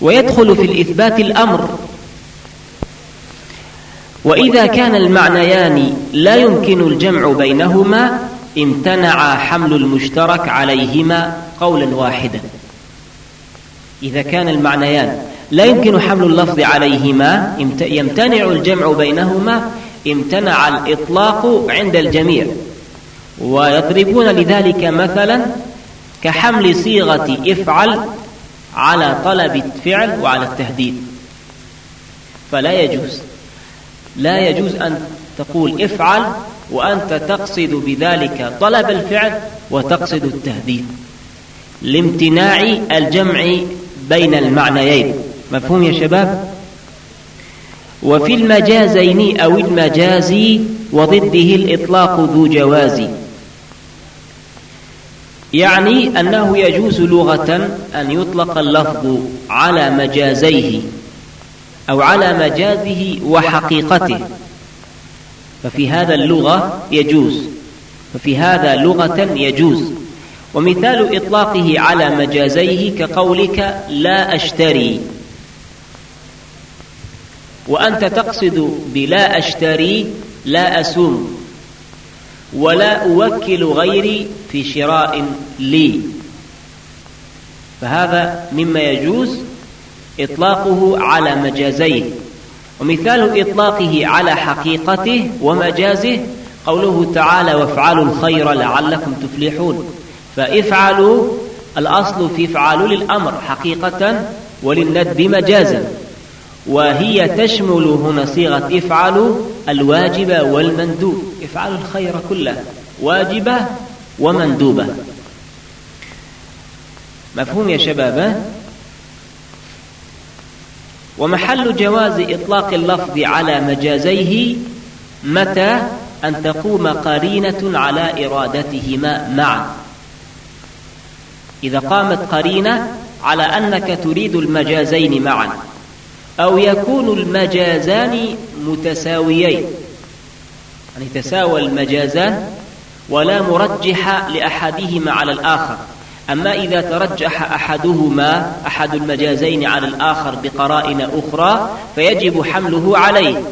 ويدخل في الإثبات الأمر. وإذا كان المعنيان لا يمكن الجمع بينهما امتنع حمل المشترك عليهما قولا واحدا. إذا كان المعنيان لا يمكن حمل اللفظ عليهما يمتنع الجمع بينهما امتنع الإطلاق عند الجميع. ويضربون لذلك مثلا كحمل صيغة افعل على طلب الفعل وعلى التهديد. فلا يجوز. لا يجوز أن تقول افعل وأنت تقصد بذلك طلب الفعل وتقصد التهديد. لامتناع الجمع بين المعنيين. مفهوم يا شباب؟ وفي المجازين أو المجازي وضده الإطلاق ذو جواز يعني أنه يجوز لغة أن يطلق اللفظ على مجازيه أو على مجازه وحقيقته. ففي هذا اللغة يجوز. ففي هذا لغة يجوز. ومثال إطلاقه على مجازيه كقولك لا أشتري. وأنت تقصد بلا أشتري لا أسوم. ولا أوكل غيري في شراء لي. فهذا مما يجوز إطلاقه على مجازيه. ومثال إطلاقه على حقيقته ومجازه قوله تعالى وافعلوا الخير لعلكم تفلحون فافعلوا الأصل في افعلوا للأمر حقيقة وللندب مجازا. وهي تشمل هنا صيغة افعلوا الواجب والمندوب. افعلوا الخير كله. واجبة ومندوبة. مفهوم يا شباب؟ ومحل جواز إطلاق اللفظ على مجازيه متى أن تقوم قرينة على إرادتهما معا. إذا قامت قرينة على أنك تريد المجازين معا. أو يكون المجازان متساويين. يعني تساوى المجازان ولا مرجح لأحدهما على الآخر. أما إذا ترجح أحدهما أحد المجازين على الآخر بقرائن أخرى فيجب حمله عليه.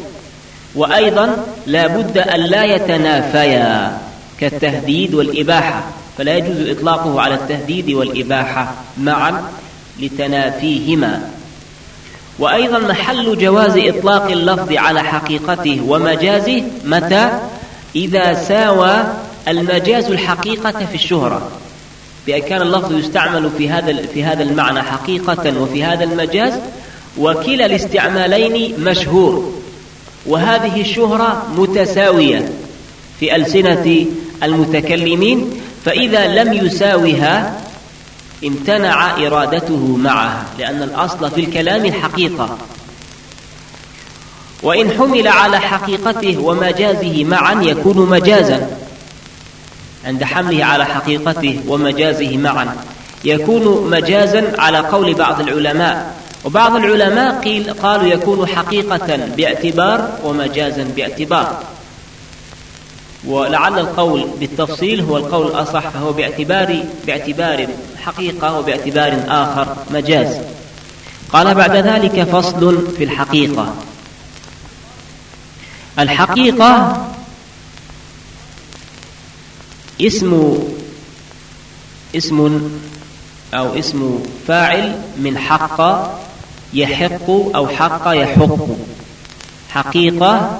وأيضا لا بد أن لا يتنافيا كالتهديد والإباحة. فلا يجوز إطلاقه على التهديد والإباحة معا لتنافيهما. وأيضا محل جواز إطلاق اللفظ على حقيقته ومجازه متى؟ إذا ساوى المجاز الحقيقة في الشهرة. بأن كان اللفظ يستعمل في هذا في هذا المعنى حقيقة وفي هذا المجاز وكلا الاستعمالين مشهور. وهذه الشهرة متساوية في ألسنة المتكلمين فإذا لم يساوها امتنع إرادته معها لأن الأصل في الكلام الحقيقة. وإن حمل على حقيقته ومجازه معا يكون مجازا. عند حمله على حقيقته ومجازه معا يكون مجازا على قول بعض العلماء. وبعض العلماء قيل قالوا يكون حقيقة باعتبار ومجازا باعتبار. ولعل القول بالتفصيل هو القول الأصح فهو باعتبار باعتبار حقيقة وباعتبار آخر مجاز. قال بعد ذلك فصل في الحقيقة. الحقيقة اسم اسم أو اسم فاعل من حق يحق أو حق يحق. حقيقة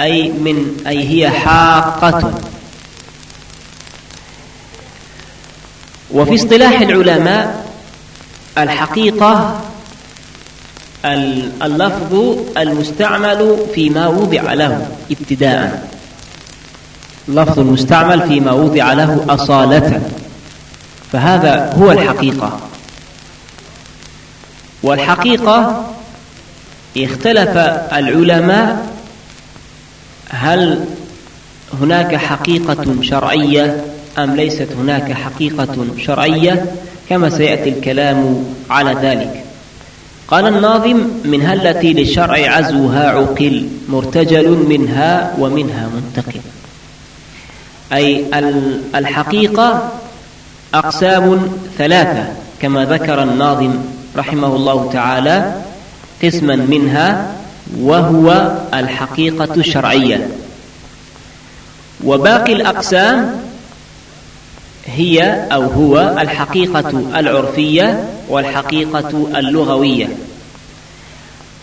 أي من أي هي حاقة. وفي اصطلاح العلماء الحقيقة اللفظ المستعمل فيما وضع له ابتداء. لفظ المستعمل فيما وضع له أصالة. فهذا هو الحقيقة. والحقيقة اختلف العلماء هل هناك حقيقة شرعية أم ليست هناك حقيقة شرعية؟ كما سيأتي الكلام على ذلك. قال الناظم منها التي للشرع عزوها عقل مرتجل منها ومنها منتقل أي الحقيقة أقسام ثلاثة كما ذكر الناظم رحمه الله تعالى قسما منها وهو الحقيقة الشرعية وباقي الأقسام هي أو هو الحقيقة العرفية والحقيقة اللغوية.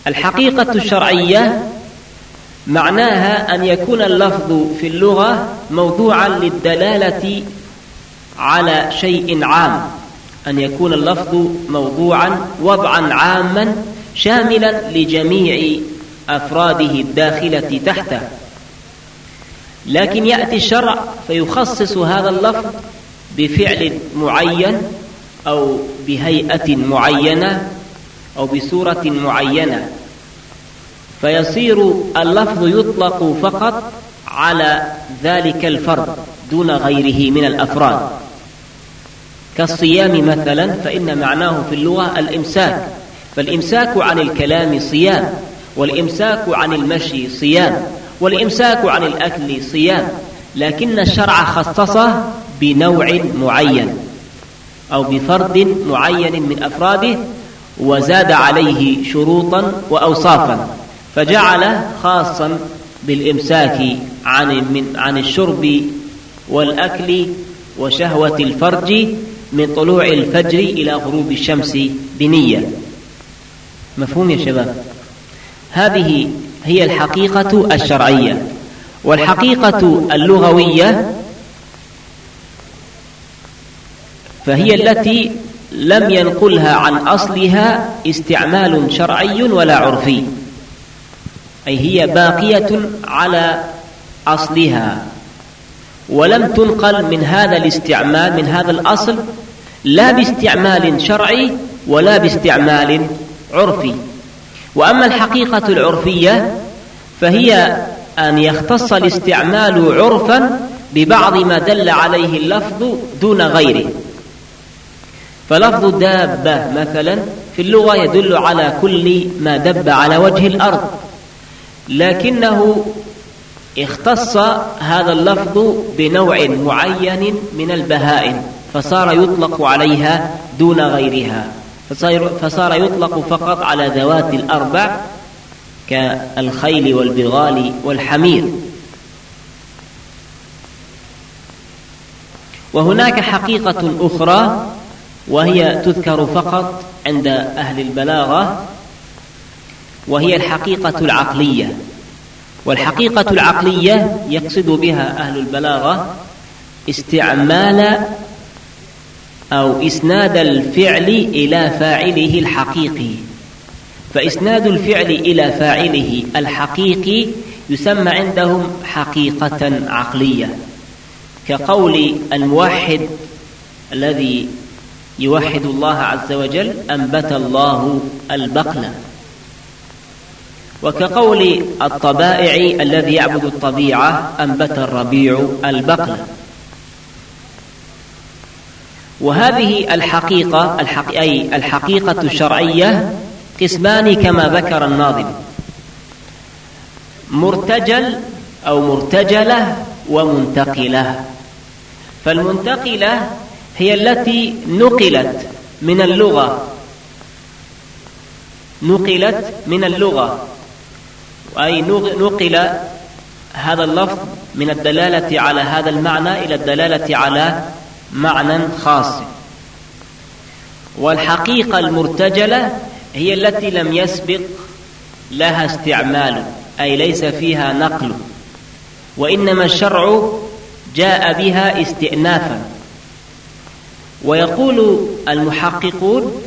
الحقيقة الشرعية معناها أن يكون اللفظ في اللغة موضوعا للدلالة على شيء عام. أن يكون اللفظ موضوعا وضعا عاما شاملا لجميع أفراده الداخلة تحته. لكن يأتي الشرع فيخصص هذا اللفظ بفعل معين أو بهيئة معينة أو بصورة معينة. فيصير اللفظ يطلق فقط على ذلك الفرد دون غيره من الأفراد. كالصيام مثلا فإن معناه في اللغة الإمساك. فالإمساك عن الكلام صيام. والإمساك عن المشي صيام والإمساك عن الأكل صيام لكن الشرع خصصه بنوع معين أو بفرد معين من أفراده وزاد عليه شروطا وأوصافا فجعل خاصا بالإمساك عن من عن الشرب والأكل وشهوة الفرج من طلوع الفجر إلى غروب الشمس بنية. مفهوم يا شباب؟ هذه هي الحقيقة الشرعية. والحقيقة اللغوية فهي التي لم ينقلها عن أصلها استعمال شرعي ولا عرفي. أي هي باقية على أصلها. ولم تنقل من هذا الاستعمال من هذا الأصل لا باستعمال شرعي ولا باستعمال عرفي. وأما الحقيقة العرفية فهي أن يختص الاستعمال عرفا ببعض ما دل عليه اللفظ دون غيره. فلفظ دابة مثلا في اللغة يدل على كل ما دب على وجه الأرض. لكنه اختص هذا اللفظ بنوع معين من البهائم فصار يطلق عليها دون غيرها. فصار يطلق فقط على ذوات الأربع كالخيل والبغال والحمير. وهناك حقيقة أخرى وهي تذكر فقط عند أهل البلاغة وهي الحقيقة العقلية. والحقيقة العقلية يقصد بها أهل البلاغة استعمال أو إسناد الفعل إلى فاعله الحقيقي. فإسناد الفعل إلى فاعله الحقيقي يسمى عندهم حقيقة عقلية كقول الموحد الذي يوحد الله عز وجل أنبت الله البقلة وكقول الطبائع الذي يعبد الطبيعة أنبت الربيع البقلة وهذه الحقيقة الحق أي الحقيقة الشرعية قسمان كما ذكر الناظم. مرتجل أو مرتجلة ومنتقلة. فالمنتقلة هي التي نقلت من اللغة. نقلت من اللغة. أي نقل هذا اللفظ من الدلالة على هذا المعنى إلى الدلالة على معنى خاص. والحقيقة المرتجلة هي التي لم يسبق لها استعمال أي ليس فيها نقل وإنما الشرع جاء بها استئنافا. ويقول المحققون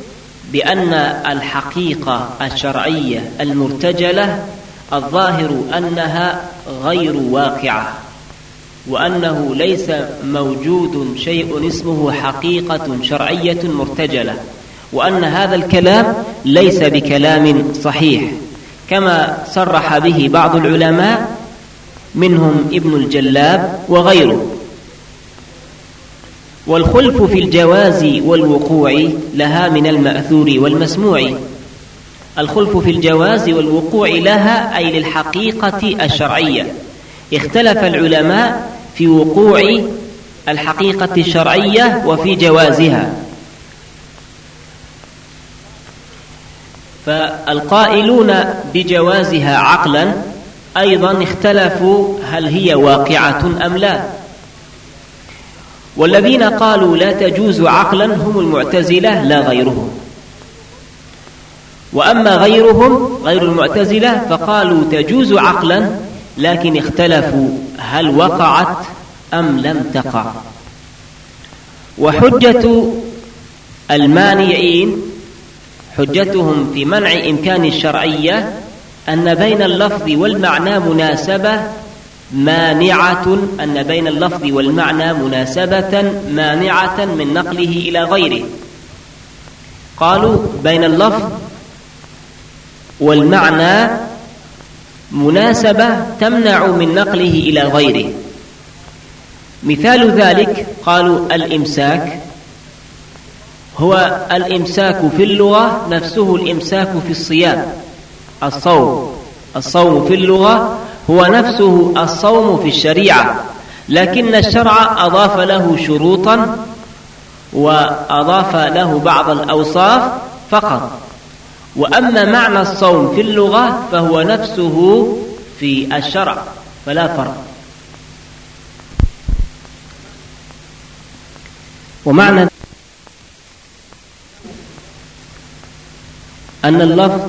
بأن الحقيقة الشرعية المرتجلة الظاهر أنها غير واقعة. وأنه ليس موجود شيء اسمه حقيقة شرعية مرتجلة وأن هذا الكلام ليس بكلام صحيح كما صرح به بعض العلماء منهم ابن الجلاب وغيره. والخلف في الجواز والوقوع لها من المأثور والمسموع. الخلف في الجواز والوقوع لها أي للحقيقة الشرعية. اختلف العلماء في وقوع الحقيقة الشرعية وفي جوازها. فالقائلون بجوازها عقلا أيضا اختلفوا هل هي واقعة أم لا. والذين قالوا لا تجوز عقلا هم المعتزلة لا غيرهم. وأما غيرهم غير المعتزلة فقالوا تجوز عقلا لكن اختلفوا هل وقعت أم لم تقع؟ وحجة المانعين حجتهم في منع إمكان الشرعية أن بين اللفظ والمعنى مناسبة مانعة أن بين اللفظ والمعنى مناسبة مانعة من نقله إلى غيره. قالوا بين اللفظ والمعنى مناسبة تمنع من نقله إلى غيره. مثال ذلك قالوا الإمساك. هو الإمساك في اللغة نفسه الإمساك في الصيام. الصوم. الصوم في اللغة هو نفسه الصوم في الشريعة. لكن الشرع أضاف له شروطا وأضاف له بعض الأوصاف فقط. وأما معنى الصوم في اللغة فهو نفسه في الشرع فلا فرق. ومعنى أن اللفظ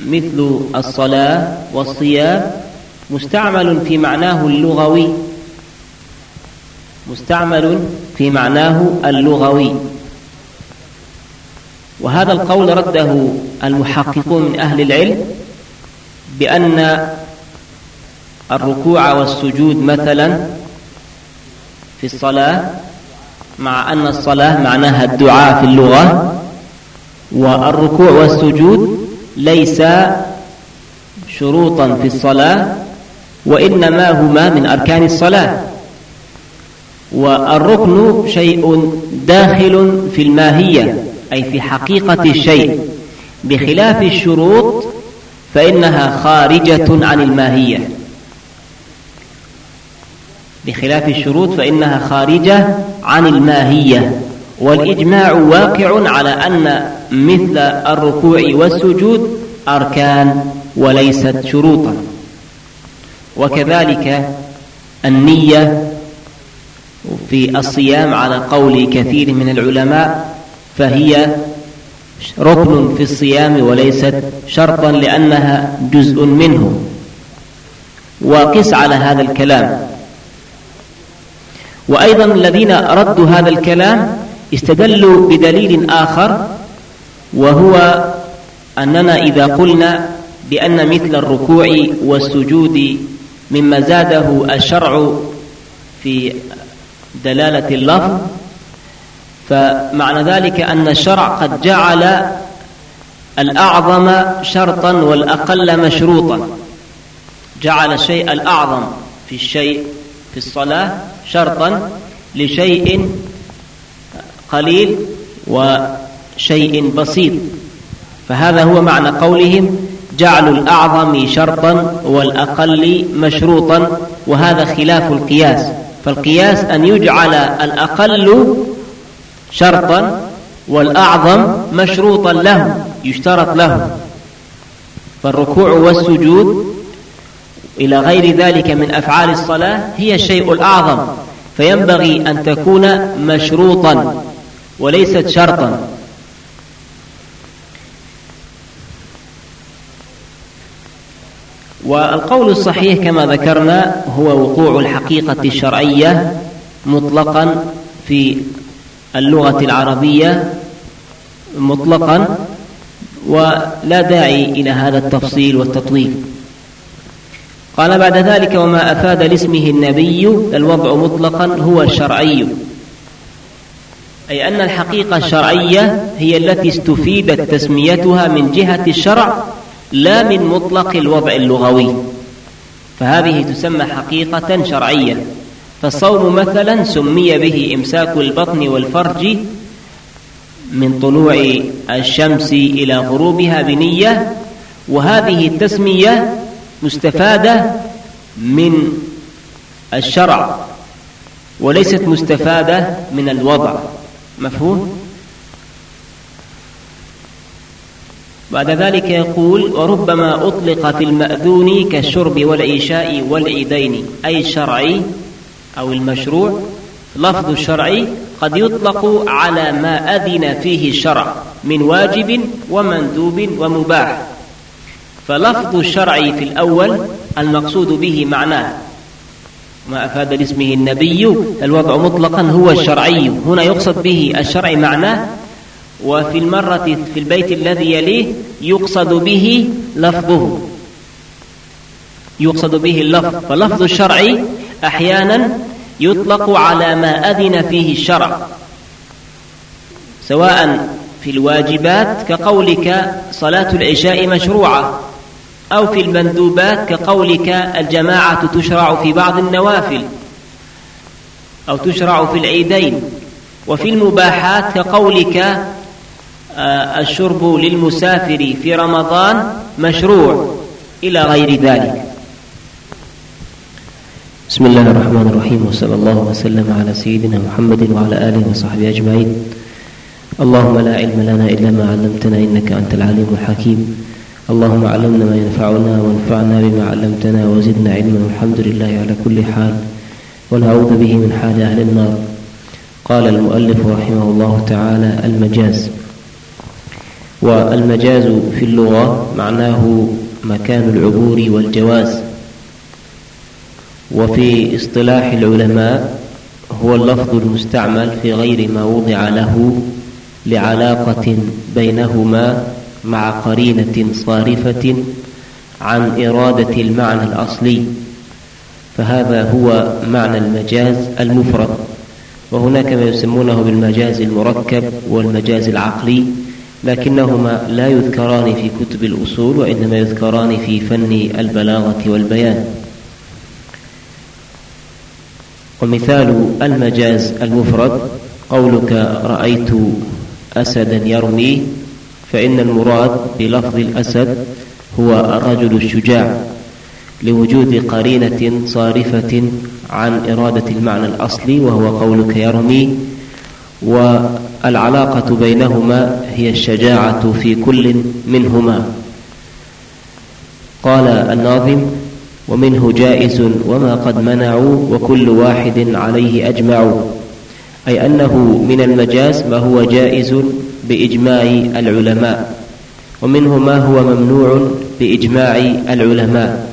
مثل الصلاة والصيام مستعمل في معناه اللغوي مستعمل في معناه اللغوي. وهذا القول رده المحققون من أهل العلم بأن الركوع والسجود مثلا في الصلاة مع أن الصلاة معناها الدعاء في اللغة والركوع والسجود ليس شروطا في الصلاة وإنما هما من أركان الصلاة. والركن شيء داخل في الماهية. أي في حقيقة الشيء بخلاف الشروط فإنها خارجة عن الماهية. بخلاف الشروط فإنها خارجة عن الماهية. والإجماع واقع على أن مثل الركوع والسجود أركان وليست شروطا. وكذلك النية في الصيام على قول كثير من العلماء فهي ركن في الصيام وليست شرطا لأنها جزء منه. وقس على هذا الكلام. وأيضا الذين ردوا هذا الكلام استدلوا بدليل آخر وهو أننا إذا قلنا بأن مثل الركوع والسجود مما زاده الشرع في دلالة اللفظ فمعنى ذلك أن الشرع قد جعل الأعظم شرطا والأقل مشروطا. جعل الشيء الأعظم في الشيء في الصلاة شرطا لشيء قليل وشيء بسيط. فهذا هو معنى قولهم جعل الأعظم شرطا والأقل مشروطا وهذا خلاف القياس. فالقياس أن يجعل الأقل شرطا والأعظم مشروطا له يشترط له فالركوع والسجود إلى غير ذلك من أفعال الصلاة هي الشيء الأعظم فينبغي أن تكون مشروطا وليست شرطا. والقول الصحيح كما ذكرنا هو وقوع الحقيقة الشرعية مطلقا في اللغة العربية مطلقا ولا داعي إلى هذا التفصيل والتطويل. قال بعد ذلك وما أفاد لاسمه النبي الوضع مطلقا هو الشرعي. أي أن الحقيقة الشرعية هي التي استفيدت تسميتها من جهة الشرع لا من مطلق الوضع اللغوي. فهذه تسمى حقيقة شرعية. فالصوم مثلا سمي به إمساك البطن والفرج من طلوع الشمس إلى غروبها بنية وهذه التسمية مستفادة من الشرع وليست مستفادة من الوضع مفهوم؟ بعد ذلك يقول وربما أطلق في المأذون كالشرب والعشاء والعيدين أي الشرعي أو المشروع لفظ الشرعي قد يطلق على ما أذن فيه الشرع من واجب ومندوب ومباح. فلفظ الشرعي في الأول المقصود به معناه. ما أفاد باسمه النبي الوضع مطلقا هو الشرعي. هنا يقصد به الشرع معناه. وفي المرة في البيت الذي يليه يقصد به لفظه. يقصد به اللفظ. فلفظ الشرعي أحيانا يطلق على ما أذن فيه الشرع. سواء في الواجبات كقولك صلاة العشاء مشروعة أو في المندوبات كقولك الجماعة تشرع في بعض النوافل أو تشرع في العيدين. وفي المباحات كقولك آه، الشرب للمسافر في رمضان مشروع إلى غير ذلك. بسم الله الرحمن الرحيم وصلى الله وسلم على سيدنا محمد وعلى آله وصحبه أجمعين. اللهم لا علم لنا إلا ما علمتنا إنك أنت العليم الحكيم. اللهم علمنا ما ينفعنا وانفعنا بما علمتنا وزدنا علما والحمد لله على كل حال. ونعوذ به من حال أهل النار. قال المؤلف رحمه الله تعالى المجاز. والمجاز في اللغة معناه مكان العبور والجواز. وفي اصطلاح العلماء هو اللفظ المستعمل في غير ما وضع له لعلاقة بينهما مع قرينة صارفة عن إرادة المعنى الأصلي فهذا هو معنى المجاز المفرد. وهناك ما يسمونه بالمجاز المركب والمجاز العقلي لكنهما لا يذكران في كتب الأصول وإنما يذكران في فن البلاغة والبيان. ومثال المجاز المفرد قولك رأيت أسدا يرمي فإن المراد بلفظ الأسد هو الرجل الشجاع لوجود قرينة صارفة عن إرادة المعنى الأصلي وهو قولك يرمي. والعلاقة بينهما هي الشجاعة في كل منهما. قال الناظم ومنه جائز وما قد منعوا وكل واحد عليه أجمع أي أنه من المجاز ما هو جائز بإجماع العلماء ومنه ما هو ممنوع بإجماع العلماء.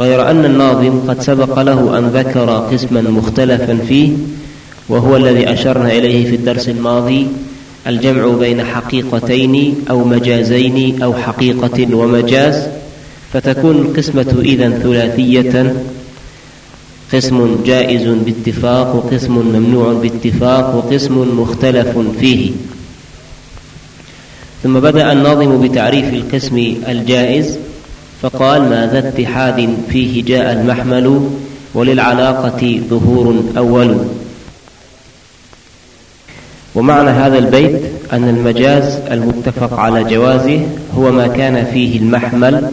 غير أن الناظم قد سبق له أن ذكر قسما مختلفا فيه وهو الذي أشرنا إليه في الدرس الماضي الجمع بين حقيقتين أو مجازين أو حقيقة ومجاز فتكون القسمة إذا ثلاثية. قسم جائز باتفاق وقسم ممنوع باتفاق وقسم مختلف فيه. ثم بدأ الناظم بتعريف القسم الجائز فقال ما ذا اتحاد فيه جاء المحمل وللعلاقة ظهور أول. ومعنى هذا البيت أن المجاز المتفق على جوازه هو ما كان فيه المحمل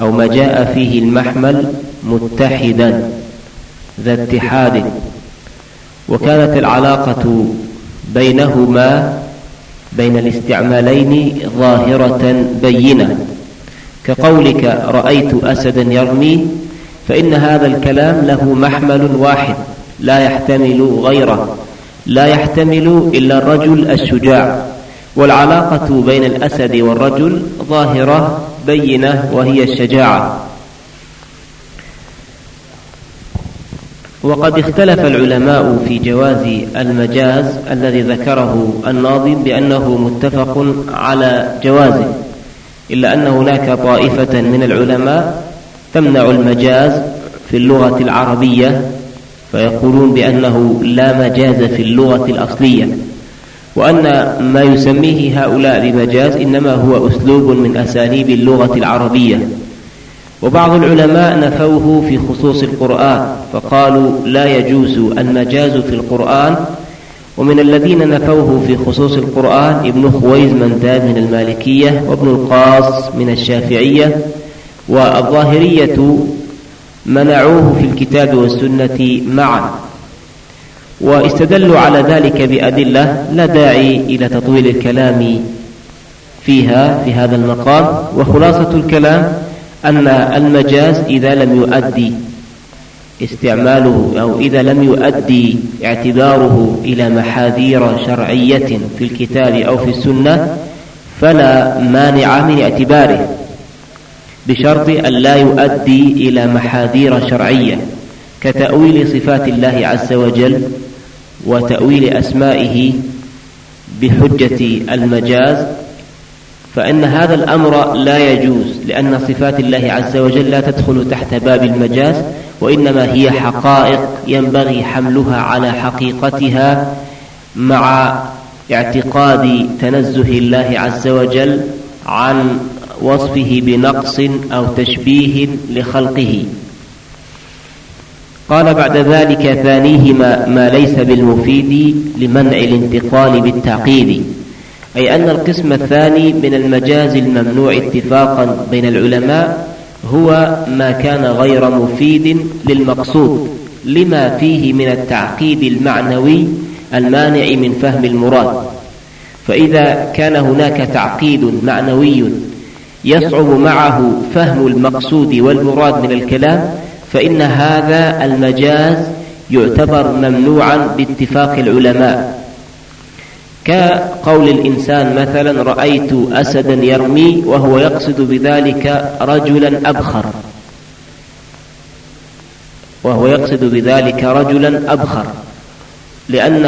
أو ما جاء فيه المحمل متحدا ذا اتحاد. وكانت العلاقة بينهما بين الاستعمالين ظاهرة بينة. كقولك رأيت أسدا يرمي فإن هذا الكلام له محمل واحد لا يحتمل غيره. لا يحتمل إلا الرجل الشجاع. والعلاقة بين الأسد والرجل ظاهرة بينة وهي الشجاعة. وقد اختلف العلماء في جواز المجاز الذي ذكره الناظم بأنه متفق على جوازه إلا أن هناك طائفة من العلماء تمنع المجاز في اللغة العربية فيقولون بأنه لا مجاز في اللغة الأصلية. وأن ما يسميه هؤلاء بمجاز إنما هو أسلوب من أساليب اللغة العربية. وبعض العلماء نفوه في خصوص القرآن فقالوا لا يجوز المجاز في القرآن. ومن الذين نفوه في خصوص القرآن ابن خويز منداد من المالكية وابن القاص من الشافعية. والظاهرية منعوه في الكتاب والسنة معا. واستدلوا على ذلك بأدلة لا داعي إلى تطويل الكلام فيها في هذا المقام وخلاصة الكلام أن المجاز إذا لم يؤدي استعماله أو إذا لم يؤدي اعتباره إلى محاذير شرعية في الكتاب أو في السنة فلا مانع من اعتباره بشرط أن لا يؤدي إلى محاذير شرعية كتأويل صفات الله عز وجل وتأويل أسمائه بحجة المجاز فإن هذا الأمر لا يجوز لأن صفات الله عز وجل لا تدخل تحت باب المجاز وإنما هي حقائق ينبغي حملها على حقيقتها مع اعتقاد تنزه الله عز وجل عن وصفه بنقص أو تشبيه لخلقه. قال بعد ذلك ثانيهما ما ليس بالمفيد لمنع الانتقال بالتعقيد أي أن القسم الثاني من المجاز الممنوع اتفاقا بين العلماء هو ما كان غير مفيد للمقصود لما فيه من التعقيد المعنوي المانع من فهم المراد. فإذا كان هناك تعقيد معنوي يصعب معه فهم المقصود والمراد من الكلام فإن هذا المجاز يعتبر ممنوعا باتفاق العلماء. كقول الإنسان مثلا رأيت أسدا يرمي وهو يقصد بذلك رجلا أبخر. وهو يقصد بذلك رجلا أبخر. لأن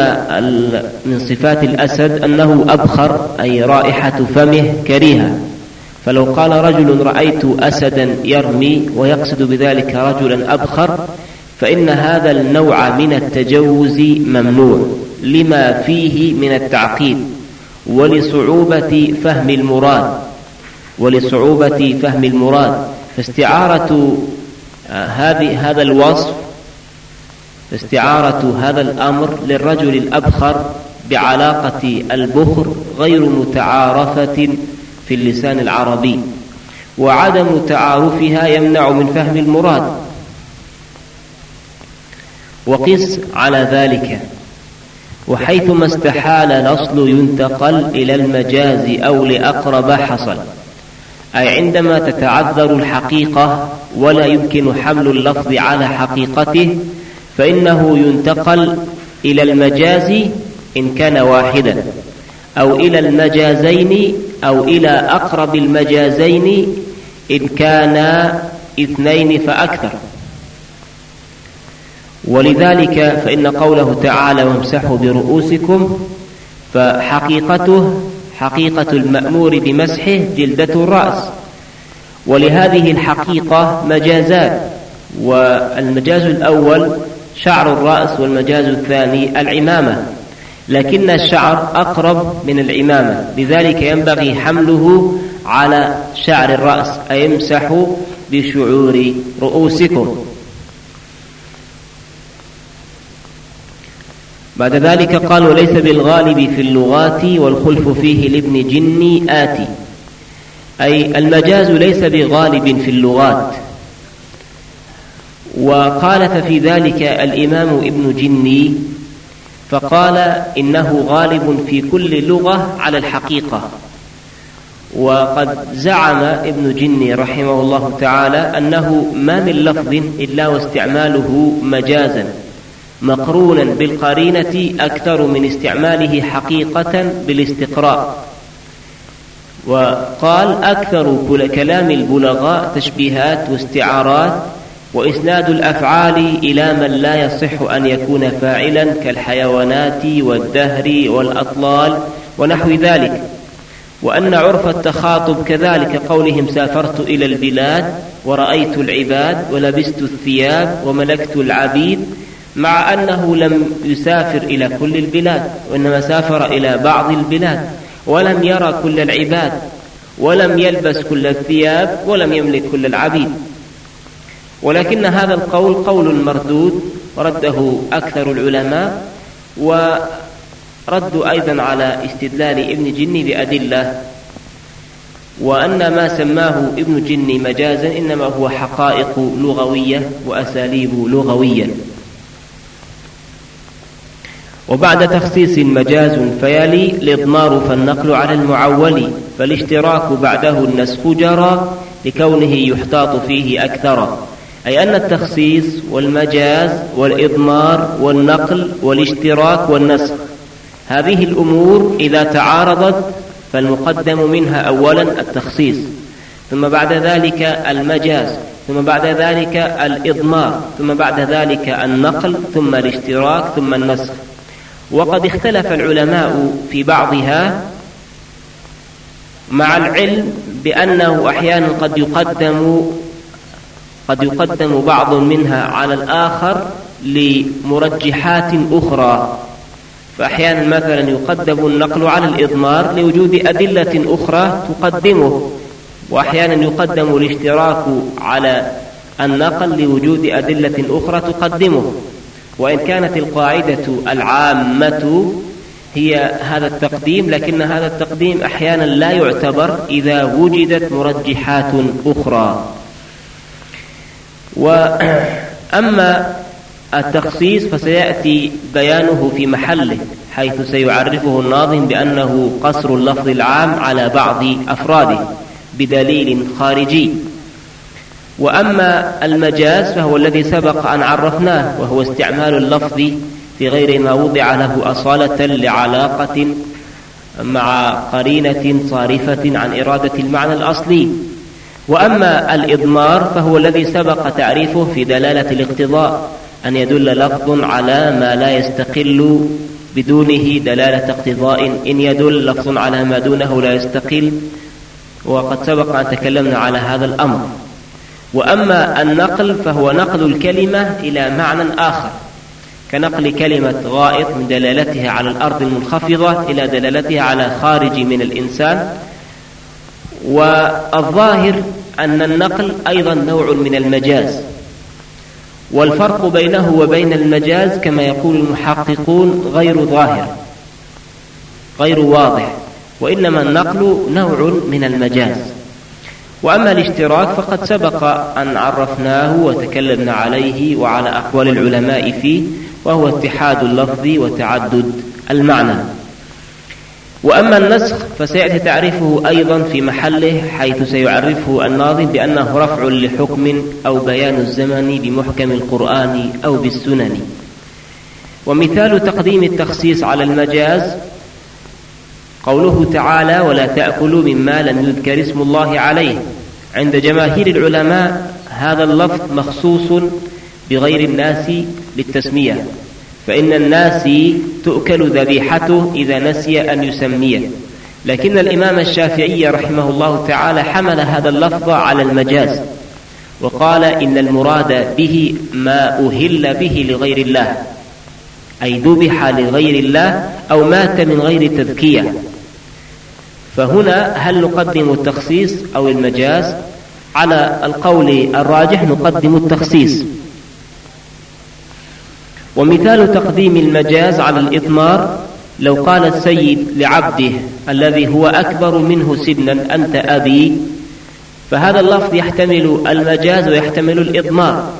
من صفات الأسد أنه أبخر أي رائحة فمه كريهة. فلو قال رجل رأيت أسدا يرمي ويقصد بذلك رجلا أبخر فإن هذا النوع من التجوز ممنوع. لما فيه من التعقيد؟ ولصعوبة فهم المراد. ولصعوبة فهم المراد. فاستعارة آه، هذه هذا الوصف استعارة هذا الأمر للرجل الأبخر بعلاقة البخر غير متعارفة في اللسان العربي وعدم تعارفها يمنع من فهم المراد. وقس على ذلك. وحيثما استحال الأصل ينتقل إلى المجاز أو لأقرب حصل أي عندما تتعذر الحقيقة ولا يمكن حمل اللفظ على حقيقته فإنه ينتقل إلى المجاز إن كان واحدا. أو إلى المجازين أو إلى أقرب المجازين إن كانا اثنين فأكثر. ولذلك فإن قوله تعالى وامسحوا برؤوسكم فحقيقته حقيقة المأمور بمسحه جلدة الرأس. ولهذه الحقيقة مجازات والمجاز الأول شعر الرأس والمجاز الثاني العمامة. لكن الشعر أقرب من العمامة. لذلك ينبغي حمله على شعر الرأس أي بشعور رؤوسكم. بعد ذلك قال وليس بالغالب في اللغات والخلف فيه لابن جني آتي. أي المجاز ليس بغالب في اللغات. وخالف في ذلك الإمام ابن جني فقال إنه غالب في كل لغة على الحقيقة. وقد زعم ابن جني رحمه الله تعالى أنه ما من لفظ إلا واستعماله مجازا مقرونا بالقرينة أكثر من استعماله حقيقة بالاستقراء. وقال أكثر كلام البلغاء تشبيهات واستعارات وإسناد الأفعال إلى من لا يصح أن يكون فاعلا كالحيوانات والدهر والأطلال ونحو ذلك. وأن عرف التخاطب كذلك قولهم سافرت إلى البلاد ورأيت العباد ولبست الثياب وملكت العبيد مع أنه لم يسافر إلى كل البلاد وإنما سافر إلى بعض البلاد ولم يرى كل العباد ولم يلبس كل الثياب ولم يملك كل العبيد. ولكن هذا القول قول مردود رده أكثر العلماء وردوا أيضا على استدلال ابن جني بأدلة وأن ما سماه ابن جني مجازا إنما هو حقائق لغوية وأساليب لغوية. وبعد تخصيص مجاز فيلي الإضمار فالنقل على المعول فالاشتراك بعده النسخ جرى لكونه يحتاط فيه أكثر. أي أن التخصيص والمجاز والإضمار والنقل والاشتراك والنسخ. هذه الأمور إذا تعارضت فالمقدم منها أولا التخصيص ثم بعد ذلك المجاز ثم بعد ذلك الإضمار ثم بعد ذلك النقل ثم الاشتراك ثم النسخ. وقد اختلف العلماء في بعضها مع العلم بأنه أحيانا قد يقدم قد يقدم بعض منها على الآخر لمرجحات أخرى. فأحيانا مثلا يقدم النقل على الإضمار لوجود أدلة أخرى تقدمه وأحيانا يقدم الاشتراك على النقل لوجود أدلة أخرى تقدمه. وإن كانت القاعدة العامة هي هذا التقديم لكن هذا التقديم أحيانا لا يعتبر إذا وجدت مرجحات أخرى. وأما التخصيص فسيأتي بيانه في محله حيث سيعرفه الناظم بأنه قصر اللفظ العام على بعض أفراده بدليل خارجي. وأما المجاز فهو الذي سبق أن عرفناه وهو استعمال اللفظ في غير ما وضع له أصالة لعلاقة مع قرينة صارفة عن إرادة المعنى الأصلي. وأما الإضمار فهو الذي سبق تعريفه في دلالة الاقتضاء أن يدل لفظ على ما لا يستقل بدونه دلالة اقتضاء. إن يدل لفظ على ما دونه لا يستقل وقد سبق أن تكلمنا على هذا الأمر. وأما النقل فهو نقل الكلمة إلى معنى آخر كنقل كلمة غائط من دلالتها على الأرض المنخفضة إلى دلالتها على خارج من الإنسان. والظاهر أن النقل أيضا نوع من المجاز. والفرق بينه وبين المجاز كما يقول المحققون غير ظاهر غير واضح وإنما النقل نوع من المجاز. وأما الاشتراك فقد سبق أن عرفناه وتكلمنا عليه وعلى أقوال العلماء فيه وهو اتحاد اللفظ وتعدد المعنى. وأما النسخ فسيأتي تعريفه أيضا في محله حيث سيعرفه الناظم بأنه رفع لحكم أو بيان الزمن بمحكم القرآن أو بالسنن. ومثال تقديم التخصيص على المجاز قوله تعالى ولا تأكلوا مما لم يذكر اسم الله عليه عند جماهير العلماء هذا اللفظ مخصوص بغير الناس بالتسمية فإن الناس تؤكل ذبيحته إذا نسي أن يسميه. لكن الإمام الشافعي رحمه الله تعالى حمل هذا اللفظ على المجاز وقال إن المراد به ما أهل به لغير الله أي ذبح لغير الله أو مات من غير تذكية. فهنا هل نقدم التخصيص أو المجاز؟ على القول الراجح نقدم التخصيص. ومثال تقديم المجاز على الإضمار لو قال السيد لعبده الذي هو أكبر منه سنا أنت أبي فهذا اللفظ يحتمل المجاز ويحتمل الإضمار.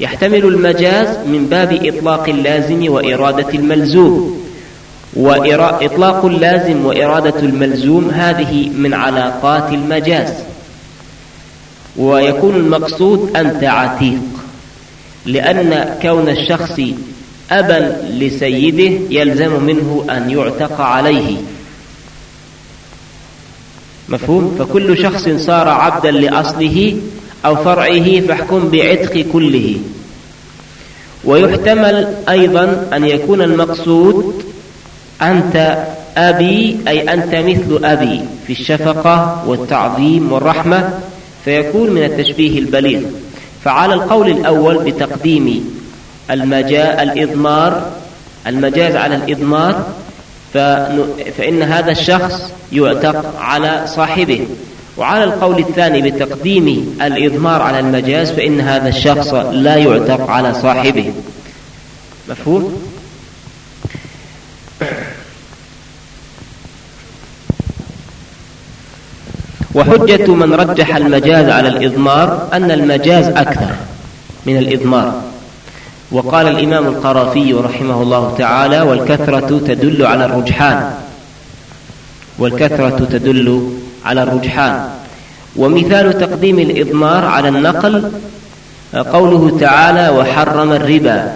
يحتمل المجاز من باب إطلاق اللازم وإرادة الملزوم. وإطلاق اللازم وإرادة الملزوم هذه من علاقات المجاز. ويكون المقصود أنت عتيق. لأن كون الشخص أبا لسيده يلزم منه أن يعتق عليه. مفهوم؟ فكل شخص صار عبدا لأصله أو فرعه فاحكم بعتق كله. ويحتمل أيضا أن يكون المقصود أنت أبي أي أنت مثل أبي في الشفقة والتعظيم والرحمة فيكون من التشبيه البليغ. فعلى القول الأول بتقديم المجاء الإضمار المجاز على الإضمار فإن هذا الشخص يعتق على صاحبه وعلى القول الثاني بتقديم الإضمار على المجاز فإن هذا الشخص لا يعتق على صاحبه مفهوم؟ وحجة من رجح المجاز على الإضمار أن المجاز أكثر من الإضمار. وقال الإمام القرافي رحمه الله تعالى والكثرة تدل على الرجحان. والكثرة تدل على الرجحان. ومثال تقديم الإضمار على النقل قوله تعالى وحرم الربا.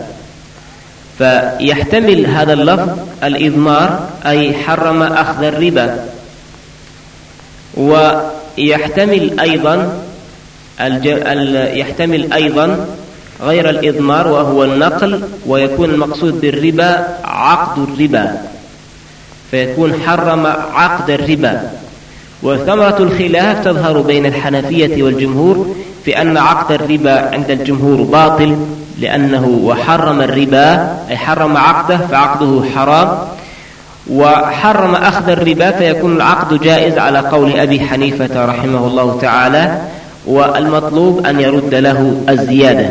فيحتمل هذا اللفظ الإضمار أي حرم أخذ الربا. ويحتمل أيضا يحتمل أيضا غير الإضمار وهو النقل ويكون المقصود بالربا عقد الربا فيكون حرم عقد الربا. وثمرة الخلاف تظهر بين الحنفية والجمهور في أن عقد الربا عند الجمهور باطل لأنه وحرم الربا أي حرم عقده فعقده حرام. وحرم أخذ الربا فيكون العقد جائز على قول أبي حنيفة رحمه الله تعالى والمطلوب أن يرد له الزيادة.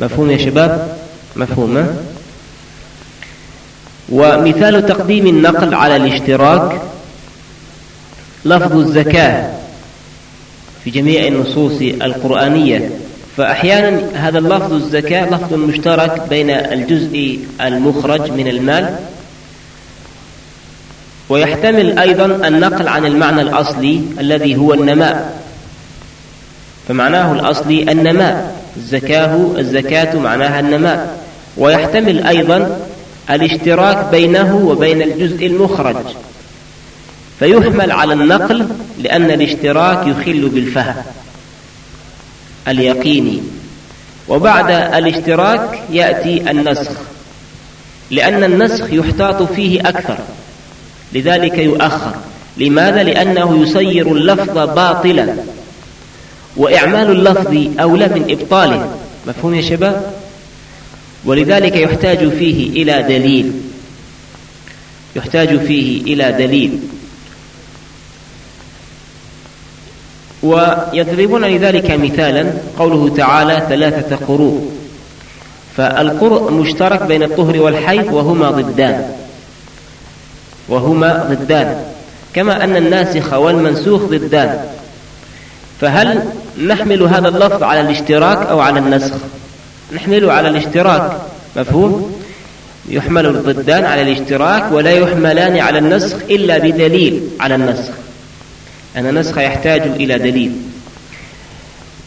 مفهوم يا شباب؟ مفهوم ومثال تقديم النقل على الاشتراك لفظ الزكاة في جميع النصوص القرآنية. فأحيانا هذا اللفظ الزكاة لفظ مشترك بين الجزء المخرج من المال ويحتمل أيضا النقل عن المعنى الأصلي الذي هو النماء. فمعناه الأصلي النماء. الزكاة الزكاة معناها النماء. ويحتمل أيضا الاشتراك بينه وبين الجزء المخرج. فيحمل على النقل لأن الاشتراك يخل بالفهم اليقيني. وبعد الاشتراك يأتي النسخ لأن النسخ يحتاط فيه أكثر. لذلك يؤخر. لماذا؟ لأنه يسير اللفظ باطلا. وإعمال اللفظ أولى من إبطاله. مفهوم يا شباب؟ ولذلك يحتاج فيه إلى دليل. يحتاج فيه إلى دليل. ويضربون لذلك مثالا قوله تعالى ثلاثة قروء. فالقرء مشترك بين الطهر والحيض وهما ضدان. وهما ضدان. كما أن الناسخ والمنسوخ ضدان. فهل نحمل هذا اللفظ على الاشتراك أو على النسخ؟ نحمله على الاشتراك. مفهوم؟ يحمل الضدان على الاشتراك ولا يحملان على النسخ إلا بدليل على النسخ. أن النسخ يحتاج إلى دليل.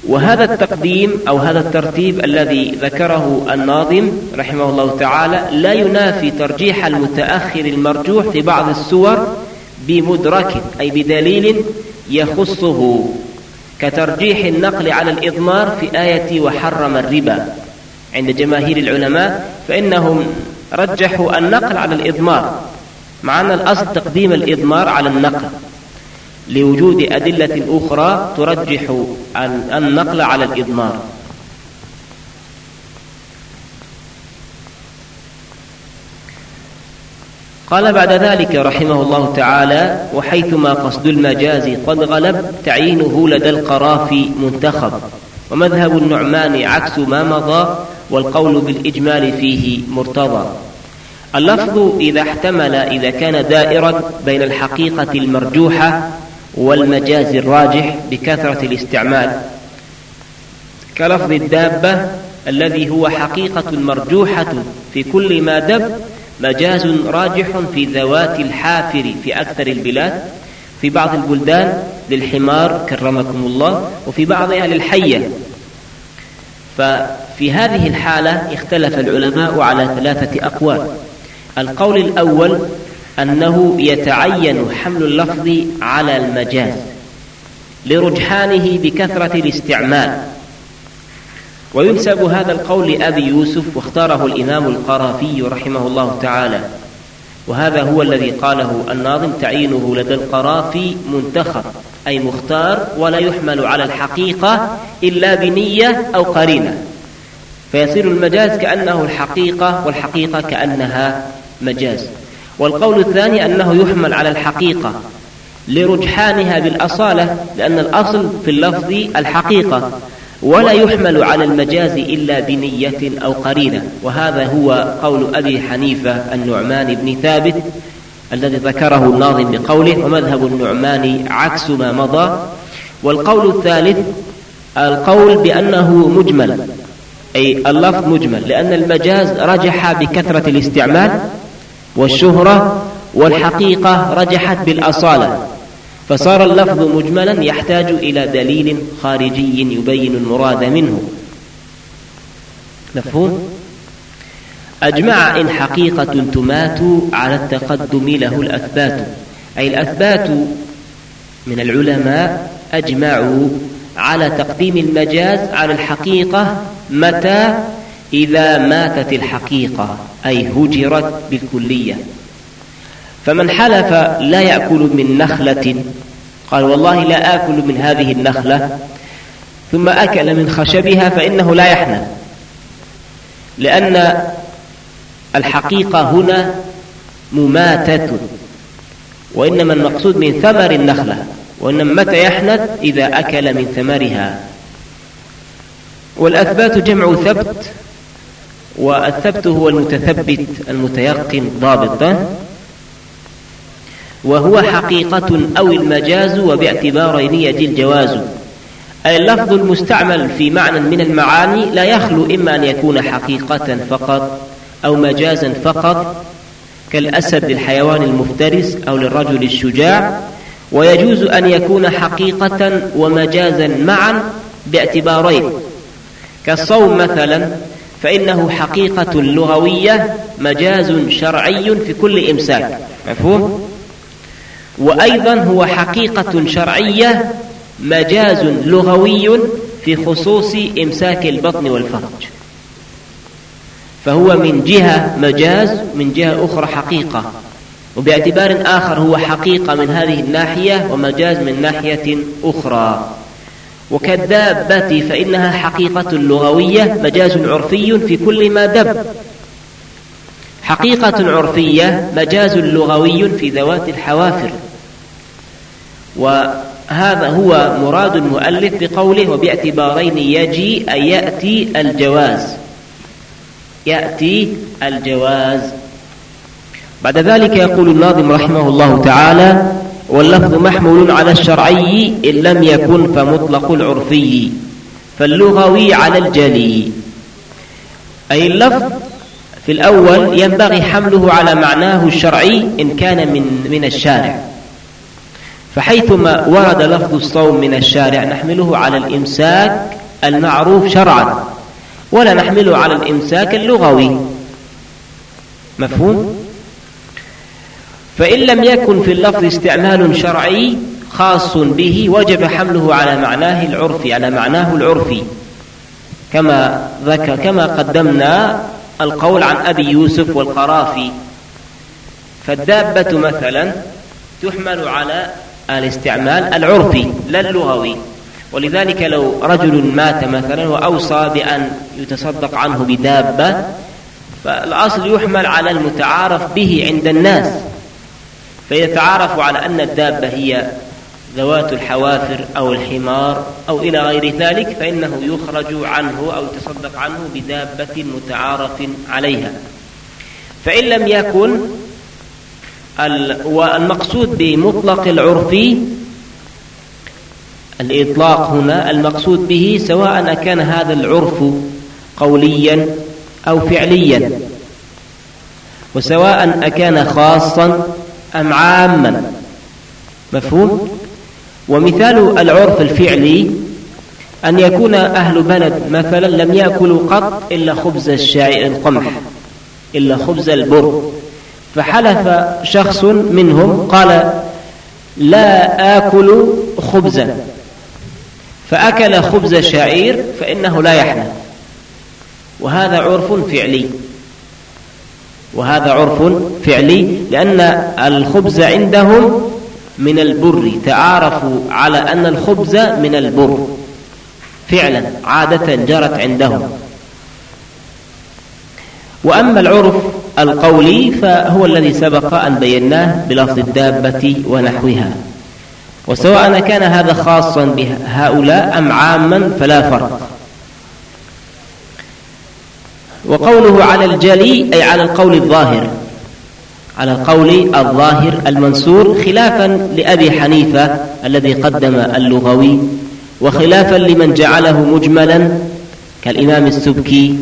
وهذا التقديم أو هذا الترتيب الذي ذكره الناظم رحمه الله تعالى لا ينافي ترجيح المتأخر المرجوح في بعض السور بمدرك أي بدليل يخصه كترجيح النقل على الإضمار في آية وحرم الربا. عند جماهير العلماء فإنهم رجحوا النقل على الإضمار مع أن الأصل تقديم الإضمار على النقل. لوجود أدلة أخرى ترجح النقل على الإضمار. قال بعد ذلك رحمه الله تعالى وحيثما قصد المجاز قد غلب تعيينه لدى القرافي منتخب. ومذهب النعمان عكس ما مضى والقول بالإجمال فيه مرتضى. اللفظ إذا احتمل إذا كان دائرا بين الحقيقة المرجوحة والمجاز الراجح بكثرة الاستعمال. كلفظ الدابة الذي هو حقيقة مرجوحة في كل ما دب مجاز راجح في ذوات الحافر في أكثر البلاد في بعض البلدان للحمار كرمكم الله وفي بعضها للحية ففي هذه الحالة اختلف العلماء على ثلاثة أقوال. القول الأول أنه يتعين حمل اللفظ على المجاز لرجحانه بكثرة الاستعمال. وينسب هذا القول لأبي يوسف واختاره الإمام القرافي رحمه الله تعالى. وهذا هو الذي قاله الناظم تعيينه لدى القرافي منتخب أي مختار ولا يحمل على الحقيقة إلا بنية أو قرينة. فيصير المجاز كأنه الحقيقة والحقيقة كأنها مجاز. والقول الثاني أنه يحمل على الحقيقة لرجحانها بالأصالة لأن الأصل في اللفظ الحقيقة ولا يحمل على المجاز إلا بنية أو قرينة. وهذا هو قول أبي حنيفة النعمان بن ثابت الذي ذكره الناظم بقوله ومذهب النعمان عكس ما مضى والقول الثالث القول بأنه مجمل أي اللفظ مجمل لأن المجاز رجح بكثرة الاستعمال. والشهرة والحقيقة رجحت بالأصالة فصار اللفظ مجملا يحتاج إلى دليل خارجي يبين المراد منه مفهوم؟ أجمع إن حقيقة تمات على التقدم له الأثبات أي الأثبات من العلماء أجمعوا على تقديم المجاز على الحقيقة متى إذا ماتت الحقيقة أي هجرت بالكلية. فمن حلف لا يأكل من نخلة. قال والله لا آكل من هذه النخلة. ثم أكل من خشبها فإنه لا يحنى لأن الحقيقة هنا مماتة. وإنما المقصود من ثمر النخلة. وإنما متى يحنث؟ إذا أكل من ثمرها. والأثبات جمع ثبت. والثبت هو المتثبت المتيقن ضابط وهو حقيقة أو المجاز وباعتبارين يجي الجواز. أي اللفظ المستعمل في معنى من المعاني لا يخلو إما أن يكون حقيقة فقط أو مجازا فقط كالأسد للحيوان المفترس أو للرجل الشجاع ويجوز أن يكون حقيقة ومجازا معا باعتبارين. كالصوم مثلا فإنه حقيقة لغوية مجاز شرعي في كل إمساك. مفهوم؟ وأيضا هو حقيقة شرعية مجاز لغوي في خصوص إمساك البطن والفرج. فهو من جهة مجاز من جهة أخرى حقيقة. وباعتبار آخر هو حقيقة من هذه الناحية ومجاز من ناحية أخرى. وكالدابة فإنها حقيقة لغوية مجاز عرفي في كل ما دب. حقيقة عرفية مجاز لغوي في ذوات الحوافر. وهذا هو مراد المؤلف بقوله وباعتبارين يجي أن يأتي الجواز يأتي الجواز. بعد ذلك يقول الناظم رحمه الله تعالى واللفظ محمول على الشرعي إن لم يكن فمطلق العرفي فاللغوي على الجلي. أي اللفظ في الأول ينبغي حمله على معناه الشرعي إن كان من من الشارع. فحيثما ورد لفظ الصوم من الشارع نحمله على الإمساك المعروف شرعا ولا نحمله على الإمساك اللغوي. مفهوم؟ فإن لم يكن في اللفظ استعمال شرعي خاص به وجب حمله على معناه العرفي على معناه العرفي كما ذكر كما قدمنا القول عن أبي يوسف والقرافي. فالدابة مثلا تحمل على الاستعمال العرفي لا اللغوي. ولذلك لو رجل مات مثلا وأوصى بأن يتصدق عنه بدابة فالأصل يحمل على المتعارف به عند الناس. فيتعارف على أن الدابة هي ذوات الحوافر أو الحمار أو إلى غير ذلك فإنه يخرج عنه أو يتصدق عنه بدابة متعارف عليها. فإن لم يكن والمقصود بمطلق العرفي الإطلاق هنا المقصود به سواء كان هذا العرف قوليا أو فعليا وسواء أكان خاصا أم عاما؟ مفهوم؟ ومثال العرف الفعلي أن يكون أهل بلد مثلا لم يأكلوا قط إلا خبز الشعير القمح إلا خبز البر. فحلف شخص منهم قال لا آكل خبزا. فأكل خبز شعير فإنه لا يحنى وهذا عرف فعلي. وهذا عرف فعلي لأن الخبز عندهم من البر تعارفوا على أن الخبز من البر. فعلا عادة جرت عندهم. وأما العرف القولي فهو الذي سبق أن بيناه بلفظ الدابة ونحوها. وسواء كان هذا خاصا بهؤلاء أم عاما فلا فرق. وقوله على الجلي أي على القول الظاهر. على القول الظاهر المنصور خلافا لأبي حنيفة الذي قدم اللغوي وخلافا لمن جعله مجملا كالإمام السبكي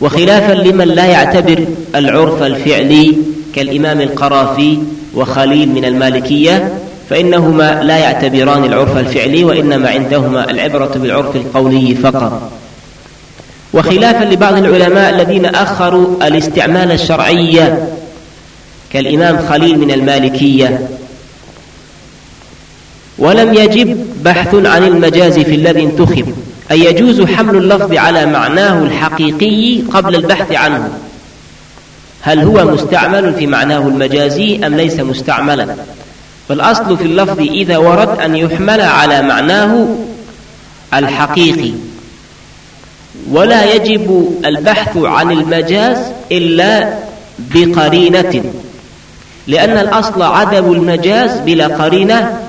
وخلافا لمن لا يعتبر العرف الفعلي كالإمام القرافي وخليل من المالكية فإنهما لا يعتبران العرف الفعلي وإنما عندهما العبرة بالعرف القولي فقط. وخلافا لبعض العلماء الذين أخروا الاستعمال الشرعي كالإمام خليل من المالكية. ولم يجب بحث عن المجاز في الذي انتخب أي يجوز حمل اللفظ على معناه الحقيقي قبل البحث عنه. هل هو مستعمل في معناه المجازي أم ليس مستعملا؟ فالأصل في اللفظ إذا ورد أن يحمل على معناه الحقيقي. ولا يجب البحث عن المجاز إلا بقرينة لأن الأصل عدم المجاز بلا قرينة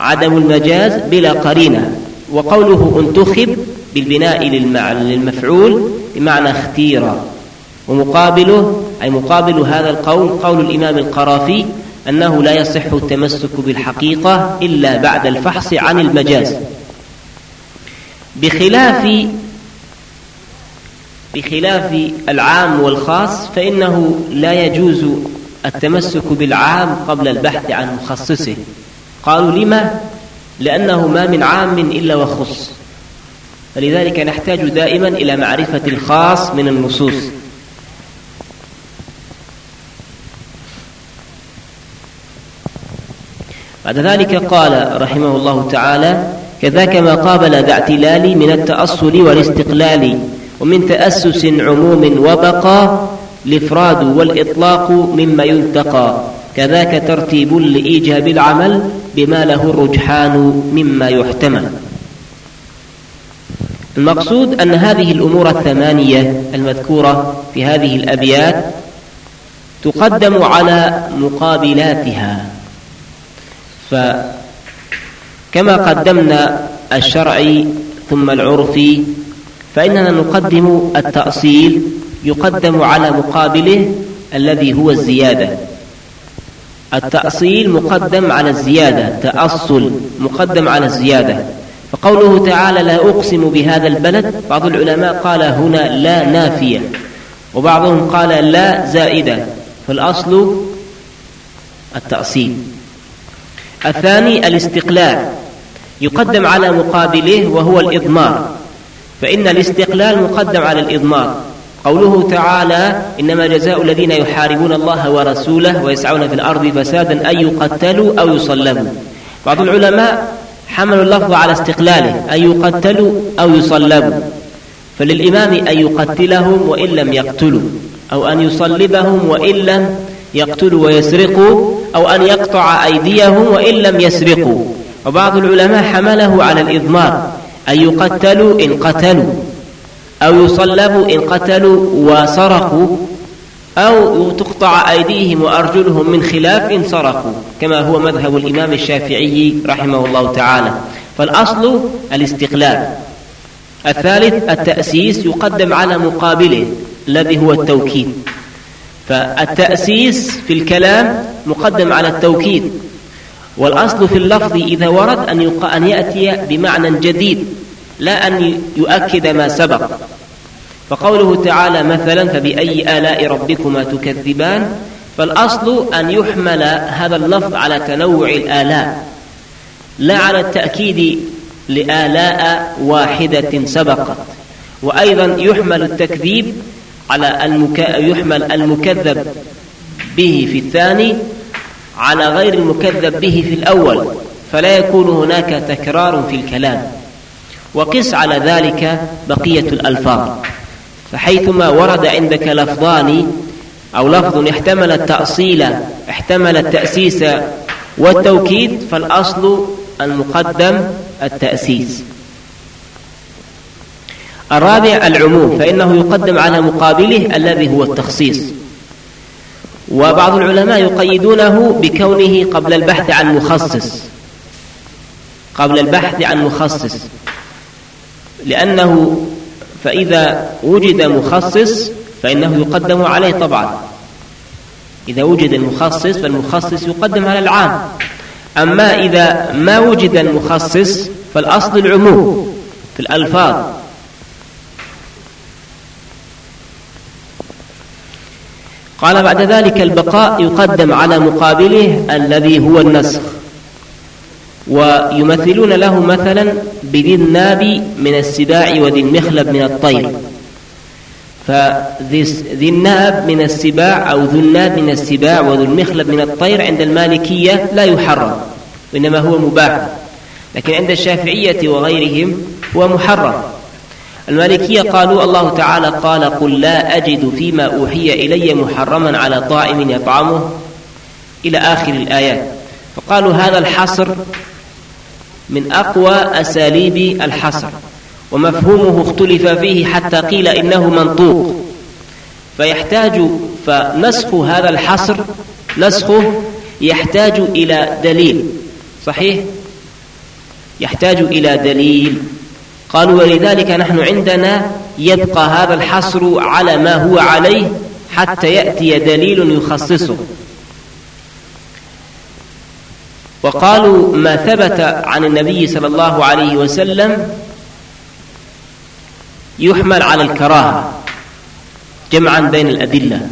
عدم المجاز بلا قرينة. وقوله انتخب بالبناء للمفعول بمعنى اختير. ومقابله أي مقابل هذا القول قول الإمام القرافي أنه لا يصح التمسك بالحقيقة إلا بعد الفحص عن المجاز. بخلاف بخلاف العام والخاص فإنه لا يجوز التمسك بالعام قبل البحث عن مخصصه. قالوا لما؟ لأنه ما من عام إلا وخص. فلذلك نحتاج دائما إلى معرفة الخاص من النصوص. بعد ذلك قال رحمه الله تعالى كذاك ما قابل ذا اعتلال من التأصل والاستقلال ومن تأسس عموم وبقى الإفراد والإطلاق مما يلتقى كذاك ترتيب لإيجاب العمل بما له الرجحان مما يحتمل. المقصود أن هذه الأمور الثمانية المذكورة في هذه الأبيات تقدم على مقابلاتها. فكما قدمنا الشرعي ثم العرفي فإننا نقدم التأصيل يقدم على مقابله الذي هو الزيادة. التأصيل مقدم على الزيادة تأصل مقدم على الزيادة. فقوله تعالى لا أقسم بهذا البلد بعض العلماء قال هنا لا نافية وبعضهم قال لا زائدة. فالأصل التأصيل. الثاني الاستقلال. يقدم على مقابله وهو الإضمار. فإن الاستقلال مقدم على الإضمار. قوله تعالى إنما جزاء الذين يحاربون الله ورسوله ويسعون في الأرض فسادا أن يقتلوا أو يصلبوا. بعض العلماء حملوا اللفظ على استقلاله أن يقتلوا أو يصلبوا. فللإمام أن يقتلهم وإن لم يقتلوا أو أن يصلبهم وإن لم يقتلوا ويسرقوا أو أن يقطع أيديهم وإن لم يسرقوا. وبعض العلماء حمله على الإضمار. أن يقتلوا إن قتلوا أو يصلبوا إن قتلوا وسرقوا أو تقطع أيديهم وأرجلهم من خلاف إن سرقوا كما هو مذهب الإمام الشافعي رحمه الله تعالى. فالأصل الاستقلال. الثالث التأسيس يقدم على مقابله الذي هو التوكيد. فالتأسيس في الكلام مقدم على التوكيد. والأصل في اللفظ إذا ورد أن أن يأتي بمعنى جديد لا أن يؤكد ما سبق. فقوله تعالى مثلا فبأي آلاء ربكما تكذبان؟ فالأصل أن يحمل هذا اللفظ على تنوع الآلاء لا على التأكيد لآلاء واحدة سبقت. وأيضا يحمل التكذيب على المك... يحمل المكذب به في الثاني على غير المكذب به في الأول فلا يكون هناك تكرار في الكلام. وقس على ذلك بقية الألفاظ. فحيثما ورد عندك لفظان أو لفظ احتمل التأصيل احتمل التأسيس والتوكيد فالأصل المقدم التأسيس. الرابع العموم فإنه يقدم على مقابله الذي هو التخصيص. وبعض العلماء يقيدونه بكونه قبل البحث عن مخصص. قبل البحث عن مخصص. لأنه فإذا وجد مخصص فإنه يقدم عليه طبعا. إذا وجد المخصص فالمخصص يقدم على العام. أما إذا ما وجد المخصص فالأصل العموم في الألفاظ. قال بعد ذلك البقاء يقدم على مقابله الذي هو النسخ ويمثلون له مثلا بذي الناب من السباع وذي المخلب من الطير. فذي الناب من السباع أو ذو الناب من السباع وذو المخلب من الطير عند المالكية لا يحرم وإنما هو مباح. لكن عند الشافعية وغيرهم هو محرم. المالكية قالوا الله تعالى قال قل لا أجد فيما أوحي إلي محرما على طاعم يطعمه إلى آخر الآيات. فقالوا هذا الحصر من أقوى أساليب الحصر ومفهومه اختلف فيه حتى قيل إنه منطوق. فيحتاج فنسخ هذا الحصر نسخه يحتاج إلى دليل صحيح؟ يحتاج إلى دليل. قالوا ولذلك نحن عندنا يبقى هذا الحصر على ما هو عليه حتى يأتي دليل يخصصه. وقالوا ما ثبت عن النبي صلى الله عليه وسلم يحمل على الكراهة جمعا بين الأدلة.